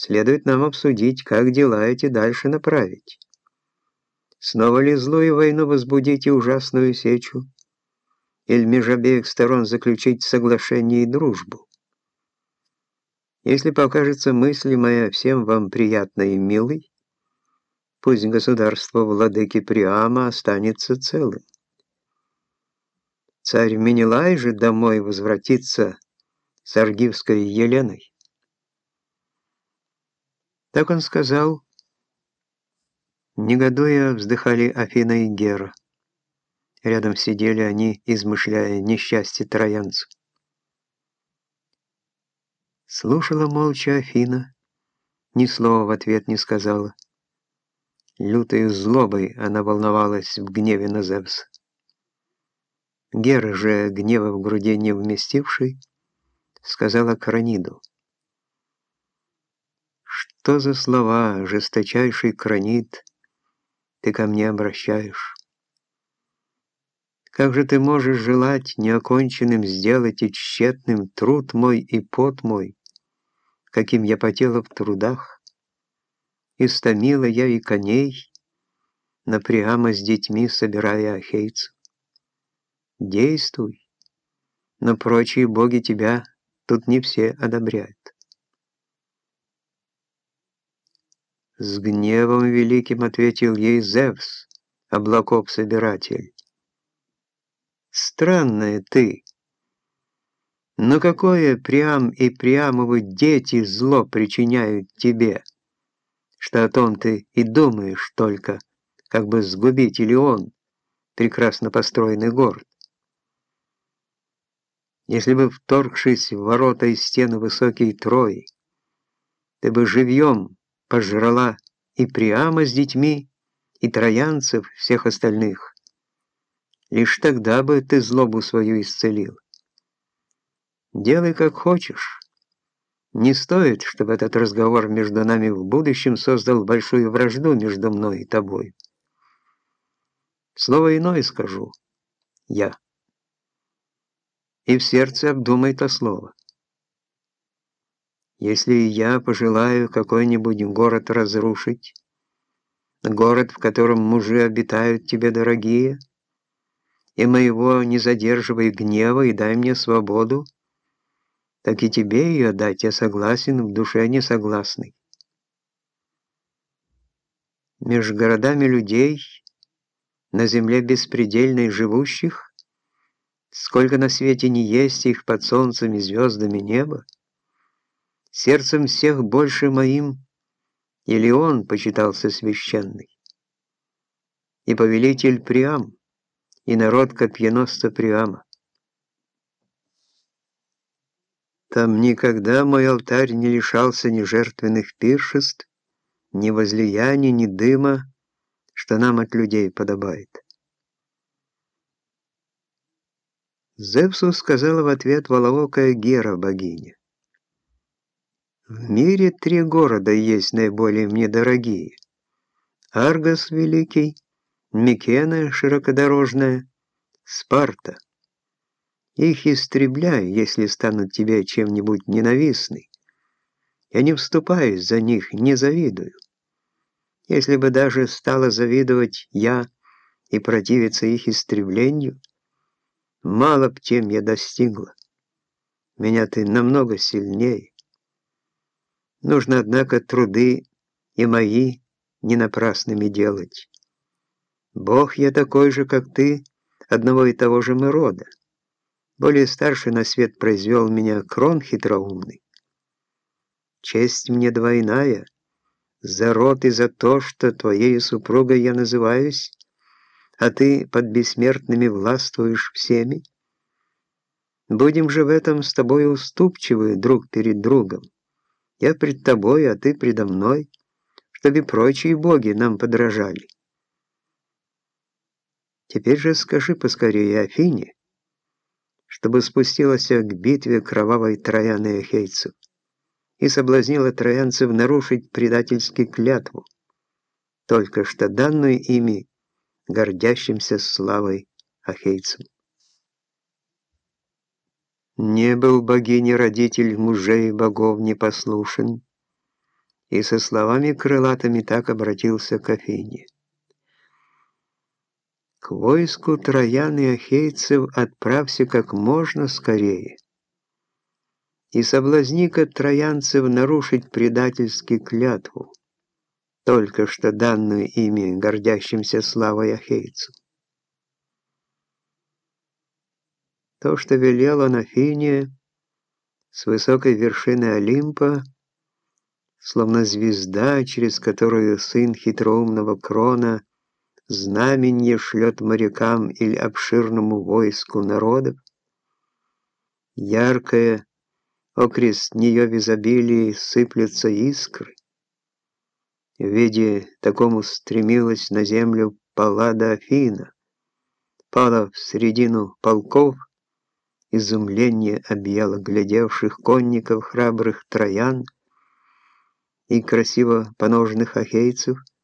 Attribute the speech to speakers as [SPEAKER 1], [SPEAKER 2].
[SPEAKER 1] Следует нам обсудить, как дела эти дальше направить. Снова ли злую войну возбудить и ужасную сечу? Или меж обеих сторон заключить соглашение и дружбу? Если покажется мысль моя всем вам приятной и милой, пусть государство владыки Приама останется целым. Царь Менелай же домой возвратится с Аргивской Еленой. Так он сказал. Негодуя вздыхали Афина и Гера. Рядом сидели они, измышляя несчастье троянцев. Слушала молча Афина, ни слова в ответ не сказала. Лютой злобой она волновалась в гневе на Зевса. Гера же, гнева в груди не вместивший, сказала Краниду. Что за слова, жесточайший кранит, ты ко мне обращаешь? Как же ты можешь желать неоконченным сделать и тщетным труд мой и пот мой, каким я потела в трудах? Истомила я и коней, напрямо с детьми собирая ахейцев. Действуй, но прочие боги тебя тут не все одобряют. С гневом великим ответил ей Зевс, облаков-собиратель. Странная ты. Но какое прям и прямовы дети зло причиняют тебе, что о том ты и думаешь только, как бы сгубить или он, прекрасно построенный город. Если бы, вторгшись в ворота и стены высокие Трои, ты бы живьем пожрала и Приама с детьми, и троянцев, всех остальных. Лишь тогда бы ты злобу свою исцелил. Делай как хочешь. Не стоит, чтобы этот разговор между нами в будущем создал большую вражду между мной и тобой. Слово иное скажу. Я. И в сердце обдумай то слово. Если я пожелаю какой-нибудь город разрушить, город, в котором мужи обитают тебе дорогие, и моего не задерживай гнева и дай мне свободу, так и тебе ее дать я согласен, в душе не согласный. Меж городами людей, на земле беспредельной живущих, сколько на свете не есть их под солнцем и звездами неба, Сердцем всех больше моим, или он почитался священный. И повелитель Приам, и народ копьеноста Приама. Там никогда мой алтарь не лишался ни жертвенных пиршеств, ни возлияний, ни дыма, что нам от людей подобает. Зевсу сказала в ответ воловокая Гера богиня. В мире три города есть наиболее мне дорогие. Аргос Великий, Микена Широкодорожная, Спарта. Их истребляю, если станут тебе чем-нибудь ненавистны. Я не вступаюсь за них, не завидую. Если бы даже стала завидовать я и противиться их истреблению, мало б тем я достигла. Меня ты намного сильнее. Нужно, однако, труды и мои не напрасными делать. Бог я такой же, как ты, одного и того же мы рода. Более старший на свет произвел меня крон хитроумный. Честь мне двойная, за род и за то, что твоей супругой я называюсь, а ты под бессмертными властвуешь всеми. Будем же в этом с тобой уступчивы друг перед другом. Я пред тобой, а ты предо мной, чтобы прочие боги нам подражали. Теперь же скажи поскорее Афине, чтобы спустилась к битве кровавой Трояны Ахейцев и соблазнила троянцев нарушить предательски клятву, только что данную ими гордящимся славой ахейцам. Не был богине родитель мужей богов непослушен, и со словами крылатыми так обратился к Афине. «К войску троян и ахейцев отправься как можно скорее, и соблазни-ка троянцев нарушить предательски клятву, только что данную ими гордящимся славой ахейцу. То, что велел он Афине с высокой вершины Олимпа, словно звезда, через которую сын хитроумного Крона знаменье шлет морякам или обширному войску народов, яркое, окрест нее в изобилии сыплются искры. В виде такому стремилась на землю Паллада Афина, пала в середину полков, изумление объяло глядевших конников храбрых троян и красиво поножных ахейцев —